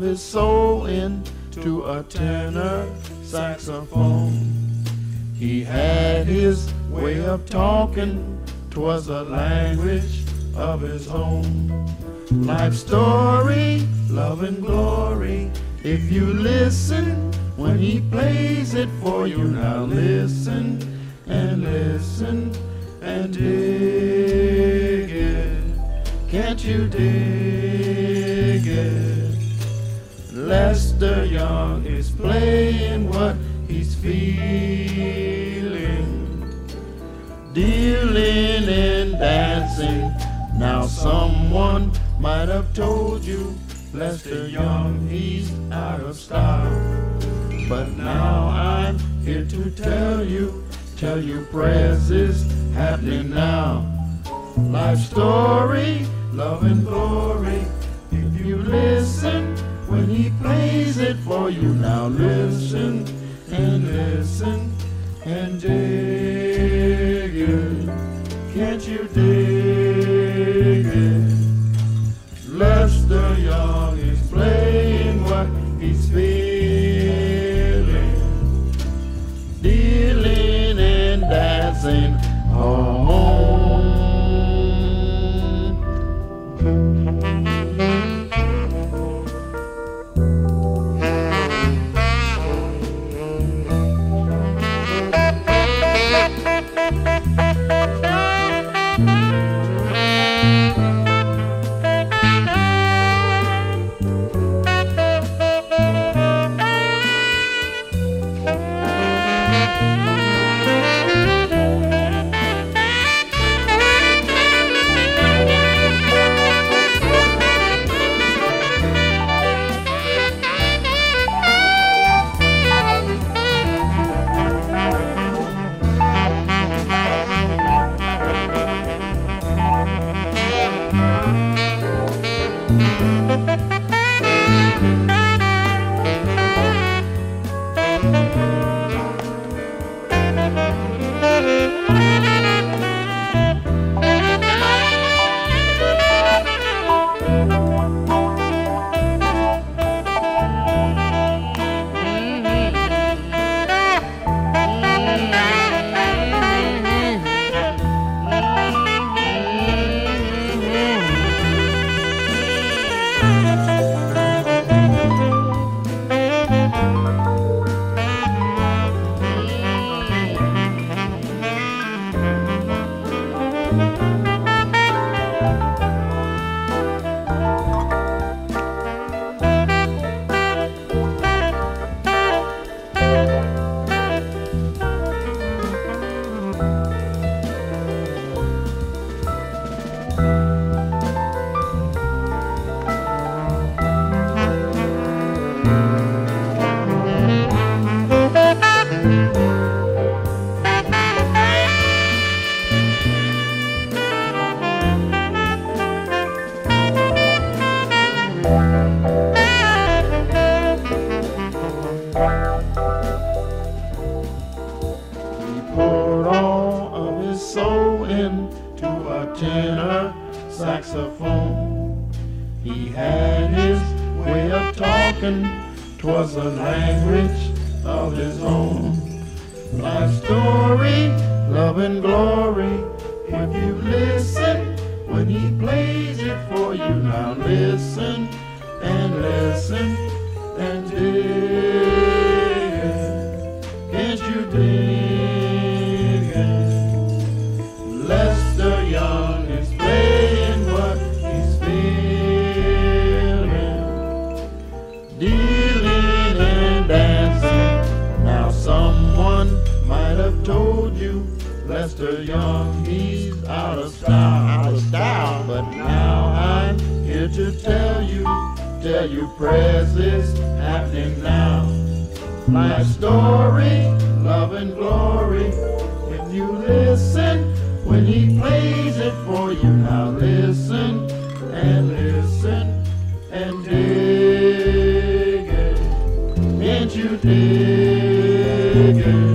his soul into a tenor saxophone. He had his way of talking, twas a language of his own. Life story, love and glory. If you listen when he plays it for you, now listen and listen and dig it. Can't you dig it? Lester Young is playing what he's feeling, dealing in dancing. Now someone might have told you Lester Young, he's out of style. But now I'm here to tell you, tell you Prez is happening now. Life story, love and glory. If you listen it for you, now listen and listen and dig it. Can't you dig it? Lester Young is playing what he's feeling, dealing and dancing. Talking, twas a language of his own. Life story, love and glory. If you listen when he plays it for you, now listen and listen Young, he's out of style, out of style. But now I'm here to tell you, tell you, Prez is happening now. Life story, love and glory. If you listen, when he plays it for you, now listen and listen and dig it. Can't you dig it?